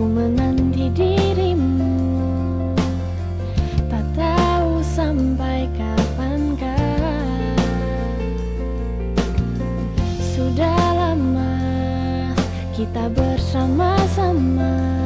Ku menanti dirimu. Tak tahu sampai kapankah. Sudah lama kita bersama-sama.